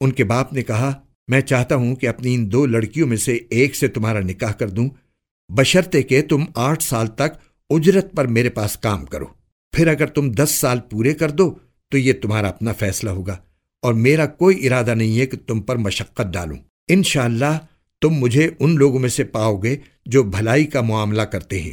उनके बाप ने कहा, मैं चाहता हूँ कि अपनी इन दो लड़कियों में से एक से तुम्हारा निकाह कर दूँ। बशर्ते के तुम आठ साल तक उजरत पर मेरे पास काम करो। फिर अगर तुम दस साल पूरे कर दो तो ये तुम्हारा अपना फैसला होगा और मेरा कोई इरादा नहीं है कि तुम पर मशक्कत डालूं। इन तुम मुझे उन लोगों में से पाओगे जो भलाई का मामला करते हैं।